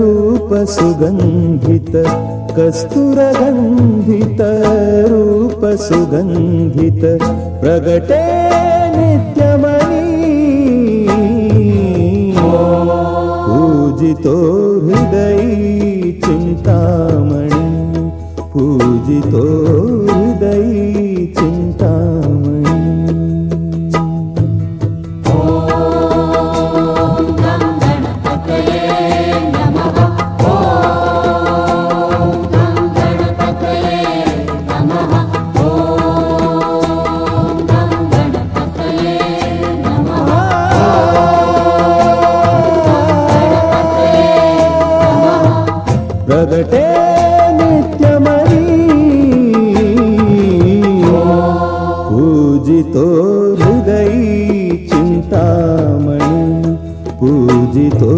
रूपसुगन्धित कस्तुरगन्धित रूपसुगन्धित प्रगटे नित्यमणि। पूजितो हृदयी चिन्तामणि पूजितो प्रगटे नित्यमणि पूजितो हृदयी चिन्तामणि पूजितो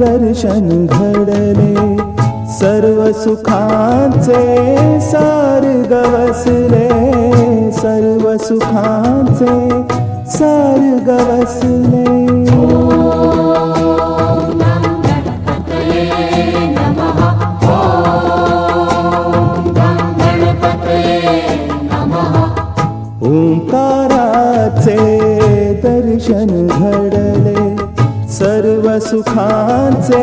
दर्शन घडले सर्व सुखाचे सार गवसले सर्व सुखाचे सार गवसले सुखाचे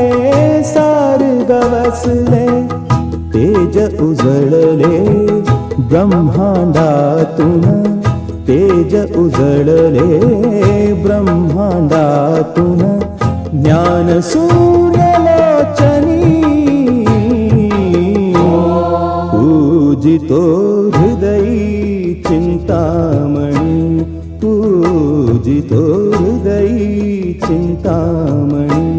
सार गवसले तेज उजळले ब्रह्मांडातून तेज उजळले ब्रह्मांडातून ज्ञान सूर्यलोचनी पूजितो हृदयी चिन्तामणि पूजितो हृदयी चिन्तामणि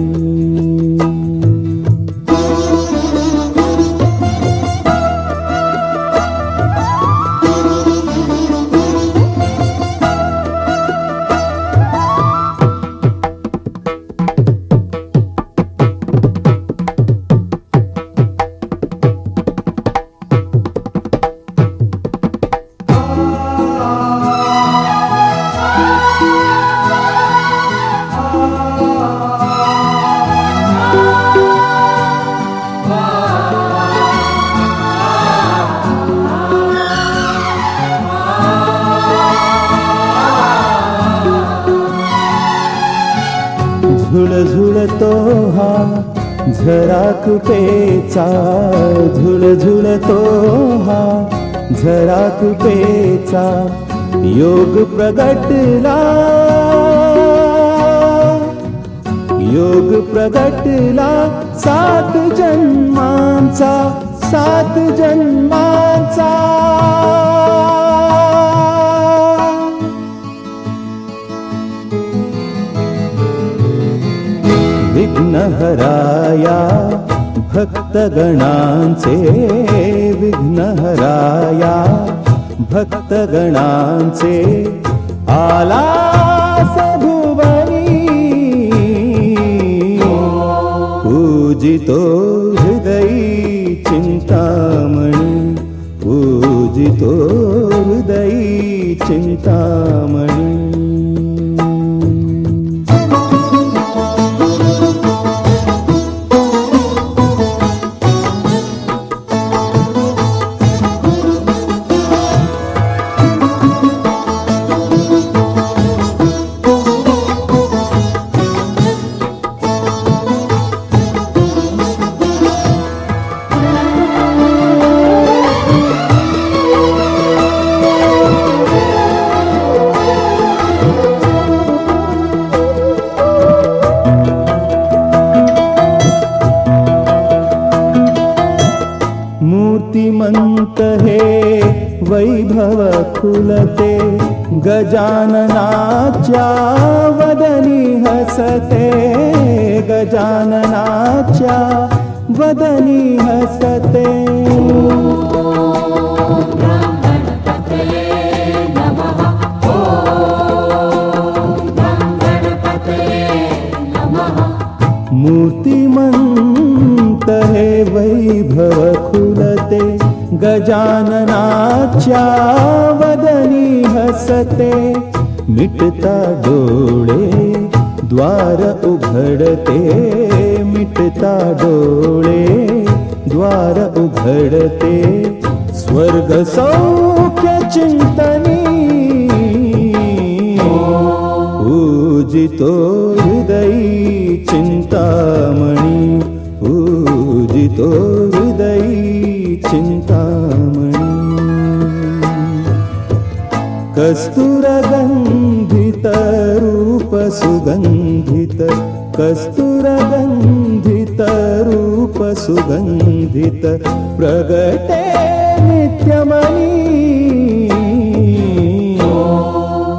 झुळझुळतो हा झराक पेचा झुळझुळतो हा झराक पेचा योग प्रगटला योग प्रगटला सात जन्मांचा सात जन्मांचा विघ्नहराया भक्तगणांचे विघ्नहराया भक्तगणांचे आला सभुवनी पूजितो हृदयी चिन्तामणि पूजितो हृदयी चिन्तामणि खुलते गजाननाच्या वदनी हसते गजाननाच्या वदनी हसते। मूर्तिमन्त हे वैभव गजाननाच्या वदनी हसते। मिटता डोळे द्वार उघडते। मिटता डोळे द्वार उघडते। स्वर्ग सौख्य चिन्तनी पूजितो हृदयी चिन्तामणि पूजितो हृदयी चिन्तामणि। कस्तुरगन्धित रूप सुगन्धित कस्तुरगन्धित रूप सुगन्धित प्रगटे नित्यमणि।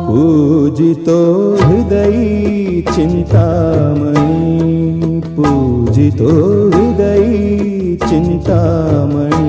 पूजितो हृदयी चिन्तामणि पूजितो हृदयी चिन्तामणि